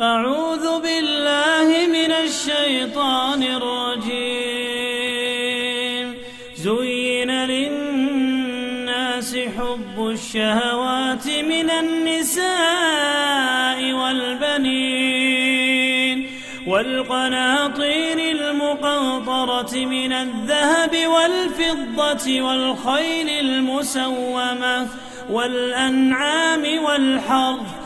أعوذ بالله من الشيطان الرجيم. زين للناس حب الشهوات من النساء والبنين والقناطير المقنطرة من الذهب والفضة والخيل المسومة والأنعام والحرث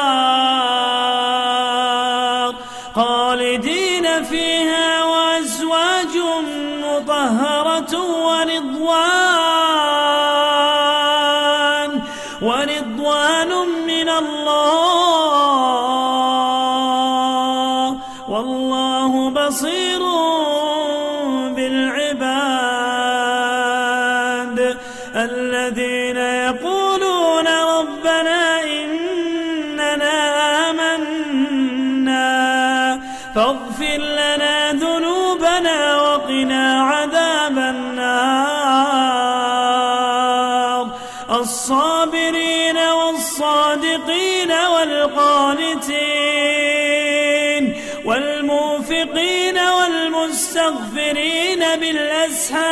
فيها وأزواج مطهرة ورضوان ورضوان من الله. والله بصير بالعباد الذين فاغفر لنا ذنوبنا وقنا عذاب النار. الصابرين والصادقين والقانتين والموفقين والمستغفرين بالأسحار.